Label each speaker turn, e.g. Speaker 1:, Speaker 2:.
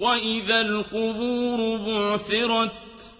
Speaker 1: وَإِذَا الْقُبُورُ بُعْثِرَتْ